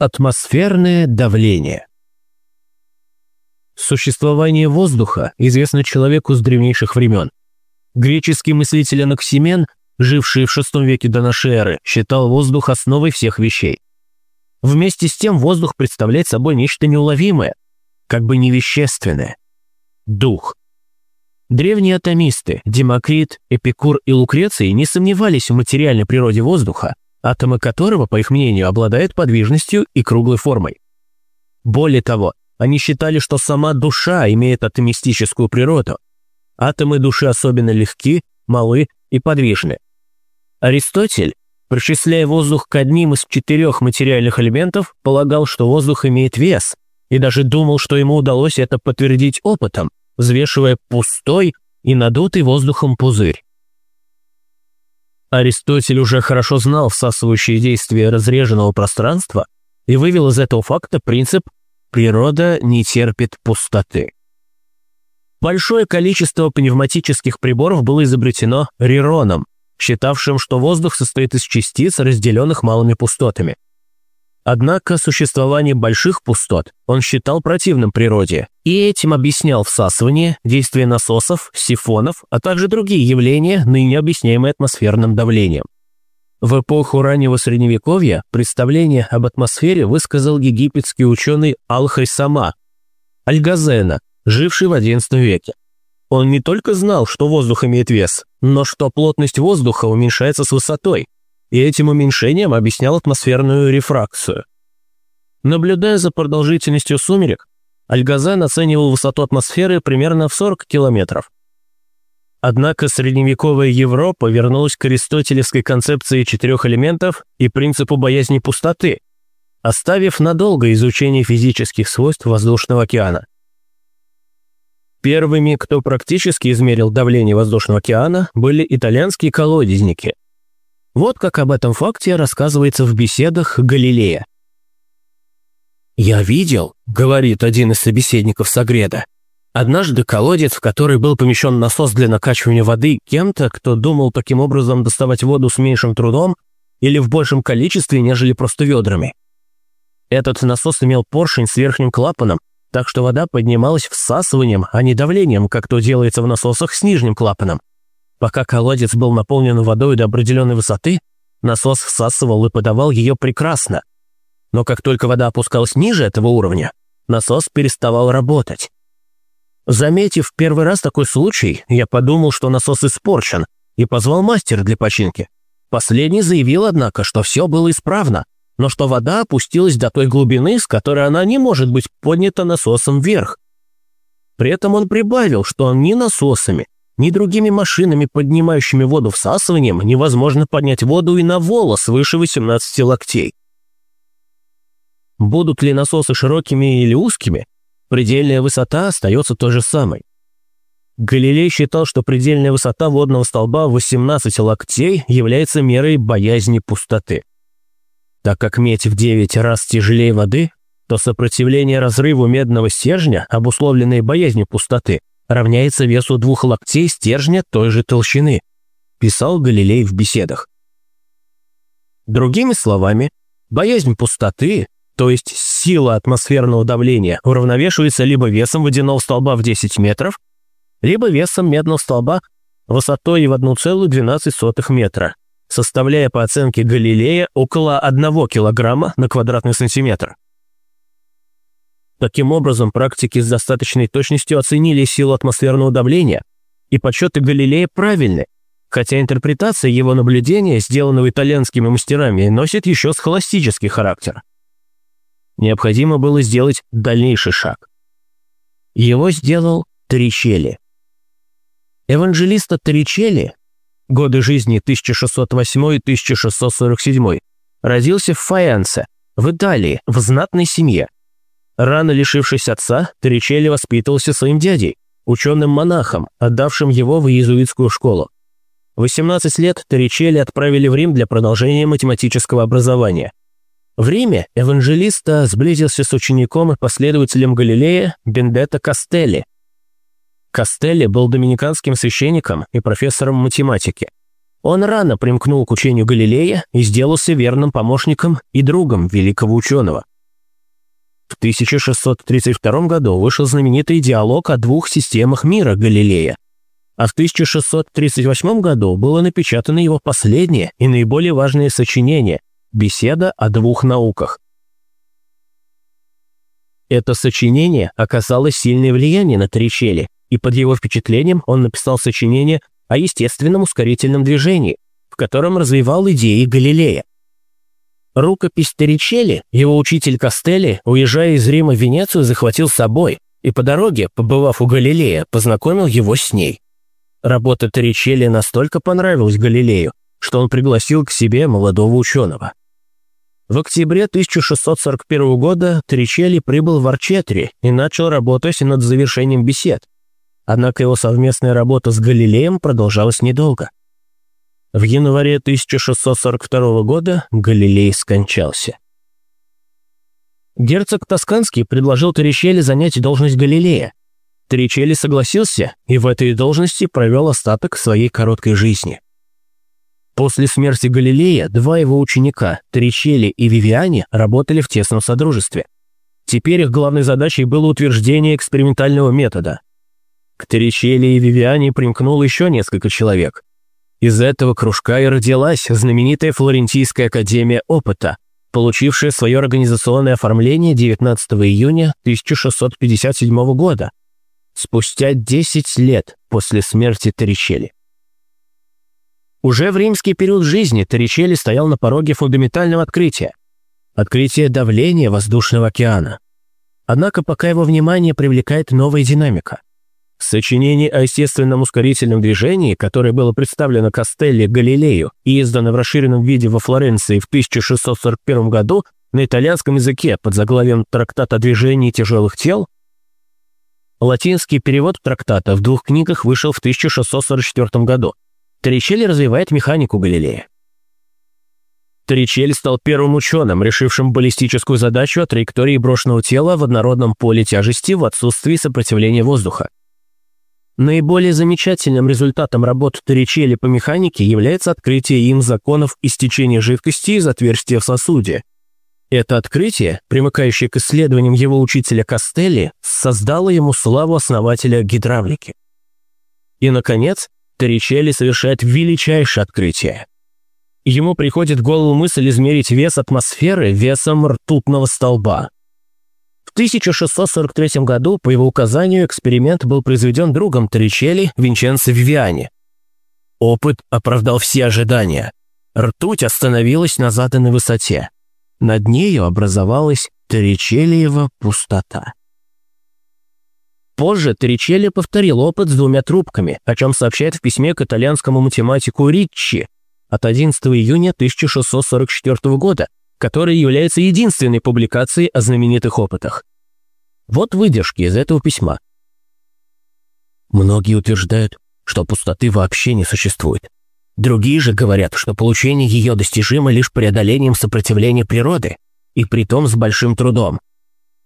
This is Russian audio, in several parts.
Атмосферное давление. Существование воздуха известно человеку с древнейших времен. Греческий мыслитель Анаксимен, живший в VI веке до эры, считал воздух основой всех вещей. Вместе с тем воздух представляет собой нечто неуловимое, как бы невещественное. Дух. Древние атомисты Демокрит, Эпикур и Лукреций не сомневались в материальной природе воздуха, атомы которого, по их мнению, обладают подвижностью и круглой формой. Более того, они считали, что сама душа имеет атомистическую природу. Атомы души особенно легки, малы и подвижны. Аристотель, причисляя воздух к одним из четырех материальных элементов, полагал, что воздух имеет вес, и даже думал, что ему удалось это подтвердить опытом, взвешивая пустой и надутый воздухом пузырь. Аристотель уже хорошо знал всасывающие действия разреженного пространства и вывел из этого факта принцип «природа не терпит пустоты». Большое количество пневматических приборов было изобретено Рироном, считавшим, что воздух состоит из частиц, разделенных малыми пустотами – Однако существование больших пустот он считал противным природе, и этим объяснял всасывание, действие насосов, сифонов, а также другие явления, ныне объясняемые атмосферным давлением. В эпоху раннего Средневековья представление об атмосфере высказал египетский ученый Ал-Хайсама, Альгазена, живший в XI веке. Он не только знал, что воздух имеет вес, но что плотность воздуха уменьшается с высотой – и этим уменьшением объяснял атмосферную рефракцию. Наблюдая за продолжительностью сумерек, Альгазан оценивал высоту атмосферы примерно в 40 километров. Однако средневековая Европа вернулась к аристотелевской концепции четырех элементов и принципу боязни пустоты, оставив надолго изучение физических свойств воздушного океана. Первыми, кто практически измерил давление воздушного океана, были итальянские колодезники – вот как об этом факте рассказывается в беседах Галилея. «Я видел», — говорит один из собеседников Сагреда, однажды колодец, в который был помещен насос для накачивания воды кем-то, кто думал таким образом доставать воду с меньшим трудом или в большем количестве, нежели просто ведрами. Этот насос имел поршень с верхним клапаном, так что вода поднималась всасыванием, а не давлением, как то делается в насосах с нижним клапаном. Пока колодец был наполнен водой до определенной высоты, насос всасывал и подавал ее прекрасно. Но как только вода опускалась ниже этого уровня, насос переставал работать. Заметив первый раз такой случай, я подумал, что насос испорчен, и позвал мастера для починки. Последний заявил, однако, что все было исправно, но что вода опустилась до той глубины, с которой она не может быть поднята насосом вверх. При этом он прибавил, что ни насосами, ни другими машинами, поднимающими воду всасыванием, невозможно поднять воду и на волос выше 18 локтей. Будут ли насосы широкими или узкими, предельная высота остается той же самой. Галилей считал, что предельная высота водного столба 18 локтей является мерой боязни пустоты. Так как медь в 9 раз тяжелее воды, то сопротивление разрыву медного стержня, обусловленное боязнью пустоты, равняется весу двух локтей стержня той же толщины, писал Галилей в беседах. Другими словами, боязнь пустоты, то есть сила атмосферного давления, уравновешивается либо весом водяного столба в 10 метров, либо весом медного столба высотой в 1,12 метра, составляя по оценке Галилея около 1 килограмма на квадратный сантиметр. Таким образом, практики с достаточной точностью оценили силу атмосферного давления, и подсчеты Галилея правильны, хотя интерпретация его наблюдения, сделанного итальянскими мастерами, носит еще схоластический характер. Необходимо было сделать дальнейший шаг. Его сделал Торричелли. Эванжелиста Торричелли, годы жизни 1608-1647, родился в Фаянсе, в Италии, в знатной семье – Рано лишившись отца, Торричелли воспитывался своим дядей, ученым-монахом, отдавшим его в иезуитскую школу. В 18 лет Торричелли отправили в Рим для продолжения математического образования. В Риме эванжелиста сблизился с учеником и последователем Галилея Бендетто Кастелли. Кастелли был доминиканским священником и профессором математики. Он рано примкнул к учению Галилея и сделался верным помощником и другом великого ученого – В 1632 году вышел знаменитый диалог о двух системах мира Галилея, а в 1638 году было напечатано его последнее и наиболее важное сочинение «Беседа о двух науках». Это сочинение оказало сильное влияние на Торричелли, и под его впечатлением он написал сочинение о естественном ускорительном движении, в котором развивал идеи Галилея. Рукопись Торричелли его учитель Костелли, уезжая из Рима в Венецию, захватил с собой и по дороге, побывав у Галилея, познакомил его с ней. Работа Торричелли настолько понравилась Галилею, что он пригласил к себе молодого ученого. В октябре 1641 года Торричелли прибыл в Арчетри и начал работать над завершением бесед. Однако его совместная работа с Галилеем продолжалась недолго. В январе 1642 года Галилей скончался. Герцог Тосканский предложил Торричелли занять должность Галилея. Торричелли согласился и в этой должности провел остаток своей короткой жизни. После смерти Галилея два его ученика, Торричелли и Вивиани, работали в тесном содружестве. Теперь их главной задачей было утверждение экспериментального метода. К Торричелли и Вивиани примкнуло еще несколько человек. Из этого кружка и родилась знаменитая Флорентийская академия опыта, получившая свое организационное оформление 19 июня 1657 года, спустя 10 лет после смерти Торричелли. Уже в римский период жизни Торричелли стоял на пороге фундаментального открытия – открытия давления воздушного океана. Однако пока его внимание привлекает новая динамика – Сочинение о естественном ускорительном движении, которое было представлено Костелли Галилею и издано в расширенном виде во Флоренции в 1641 году на итальянском языке под заглавием «Трактат о движении тяжелых тел», латинский перевод трактата в двух книгах вышел в 1644 году. Торричелли развивает механику Галилея. Торричелли стал первым ученым, решившим баллистическую задачу о траектории брошенного тела в однородном поле тяжести в отсутствии сопротивления воздуха. Наиболее замечательным результатом работы Торричелли по механике является открытие им законов истечения жидкости из отверстия в сосуде. Это открытие, примыкающее к исследованиям его учителя Костелли, создало ему славу основателя гидравлики. И, наконец, Торричелли совершает величайшее открытие. Ему приходит в голову мысль измерить вес атмосферы весом ртутного столба. В 1643 году по его указанию эксперимент был произведен другом Торричелли Винченцо Вивиани. Опыт оправдал все ожидания. Ртуть остановилась на заданной высоте. Над нею образовалась Торричеллиева пустота. Позже Торричелли повторил опыт с двумя трубками, о чем сообщает в письме к итальянскому математику Риччи от 11 июня 1644 года, которая является единственной публикацией о знаменитых опытах. Вот выдержки из этого письма. Многие утверждают, что пустоты вообще не существует. Другие же говорят, что получение ее достижимо лишь преодолением сопротивления природы, и притом с большим трудом.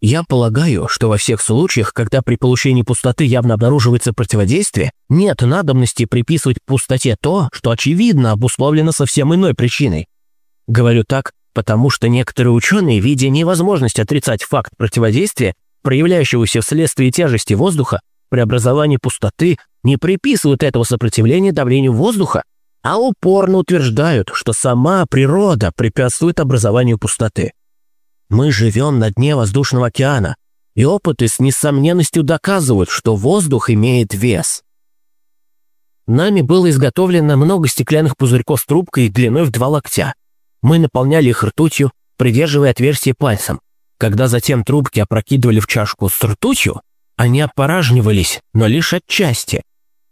Я полагаю, что во всех случаях, когда при получении пустоты явно обнаруживается противодействие, нет надобности приписывать пустоте то, что очевидно обусловлено совсем иной причиной. Говорю так, потому что некоторые ученые, видя невозможность отрицать факт противодействия, проявляющегося вследствие тяжести воздуха, преобразования пустоты, не приписывают этого сопротивления давлению воздуха, а упорно утверждают, что сама природа препятствует образованию пустоты. Мы живем на дне воздушного океана, и опыты с несомненностью доказывают, что воздух имеет вес. Нами было изготовлено много стеклянных пузырьков с трубкой длиной в два локтя – мы наполняли их ртутью, придерживая отверстие пальцем. Когда затем трубки опрокидывали в чашку с ртутью, они опоражнивались, но лишь отчасти.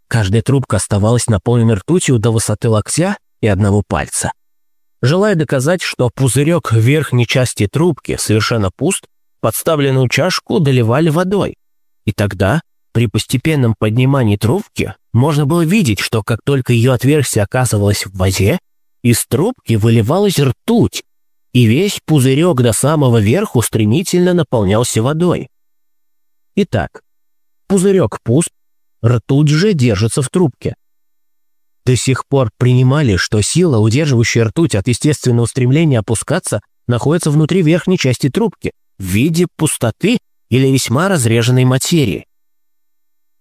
Каждая трубка оставалась наполненной ртутью до высоты локтя и одного пальца. Желая доказать, что пузырек верхней части трубки совершенно пуст, подставленную чашку доливали водой. И тогда, при постепенном поднимании трубки, можно было видеть, что как только ее отверстие оказывалось в воде, из трубки выливалась ртуть, и весь пузырек до самого верху стремительно наполнялся водой. Итак, пузырек пуст, ртуть же держится в трубке. До сих пор принимали, что сила, удерживающая ртуть от естественного стремления опускаться, находится внутри верхней части трубки, в виде пустоты или весьма разреженной материи.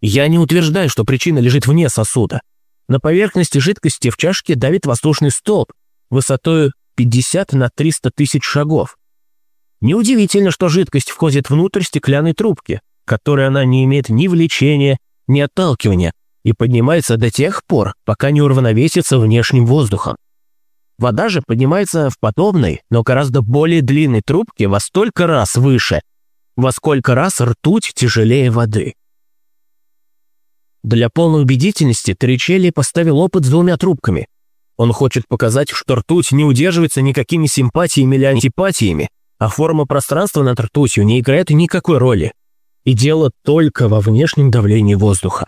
Я не утверждаю, что причина лежит вне сосуда. На поверхности жидкости в чашке давит воздушный столб высотой 50 на 300 тысяч шагов. Неудивительно, что жидкость входит внутрь стеклянной трубки, которой она не имеет ни влечения, ни отталкивания, и поднимается до тех пор, пока не уравновесится внешним воздухом. Вода же поднимается в подобной, но гораздо более длинной трубке во столько раз выше, во сколько раз ртуть тяжелее воды. Для полной убедительности Торричелли поставил опыт с двумя трубками. Он хочет показать, что ртуть не удерживается никакими симпатиями или антипатиями, а форма пространства над ртутью не играет никакой роли. И дело только во внешнем давлении воздуха.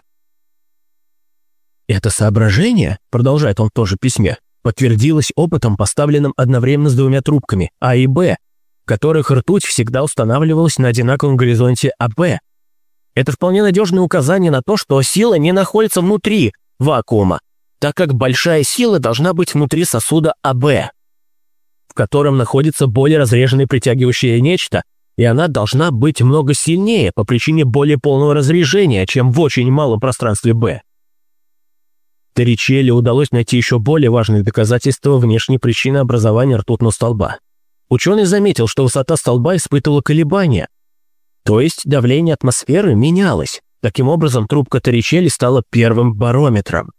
Это соображение, продолжает он в письме, подтвердилось опытом, поставленным одновременно с двумя трубками А и Б, в которых ртуть всегда устанавливалась на одинаковом горизонте АБ. Это вполне надежное указание на то, что сила не находится внутри вакуума, так как большая сила должна быть внутри сосуда АБ, в котором находится более разреженное притягивающее нечто, и она должна быть много сильнее по причине более полного разрежения, чем в очень малом пространстве Б. Торричелли удалось найти еще более важные доказательства внешней причины образования ртутного столба. Ученый заметил, что высота столба испытывала колебания, то есть давление атмосферы менялось. Таким образом, трубка Торричелли стала первым барометром.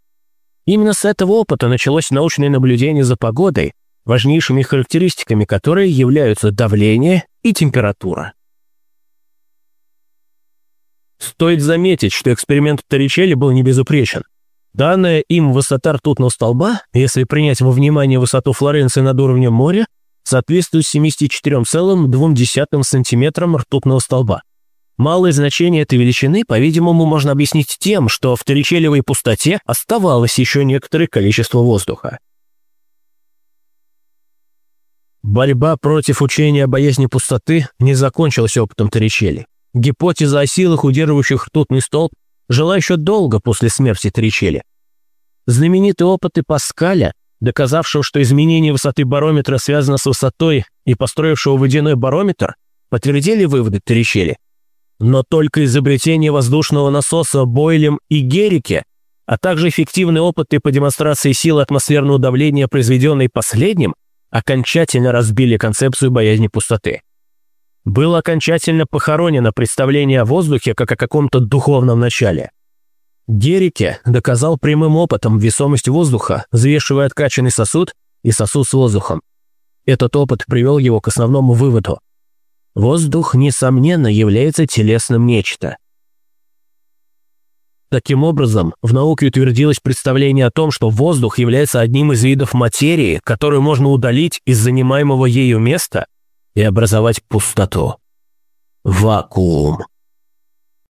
Именно с этого опыта началось научное наблюдение за погодой, важнейшими характеристиками которой являются давление и температура. Стоит заметить, что эксперимент Торричелли был не безупречен. Данная им высота ртутного столба, если принять во внимание высоту Флоренции над уровнем моря, соответствует 74,2 см ртутного столба. Малое значение этой величины, по-видимому, можно объяснить тем, что в торричелевой пустоте оставалось еще некоторое количество воздуха. Борьба против учения о боязни пустоты не закончилась опытом Торричелли. Гипотеза о силах, удерживающих ртутный столб, жила еще долго после смерти Торричелли. Знаменитые опыты Паскаля, доказавшего, что изменение высоты барометра связано с высотой и построившего водяной барометр, подтвердили выводы Торричелли. Но только изобретение воздушного насоса Бойлем и Геррике, а также эффективные опыты по демонстрации силы атмосферного давления, произведенные последним, окончательно разбили концепцию боязни пустоты было окончательно похоронено представление о воздухе как о каком-то духовном начале. Герике доказал прямым опытом весомость воздуха, взвешивая откачанный сосуд и сосуд с воздухом. Этот опыт привел его к основному выводу. Воздух, несомненно, является телесным нечто. Таким образом, в науке утвердилось представление о том, что воздух является одним из видов материи, которую можно удалить из занимаемого ею места и образовать пустоту. Вакуум.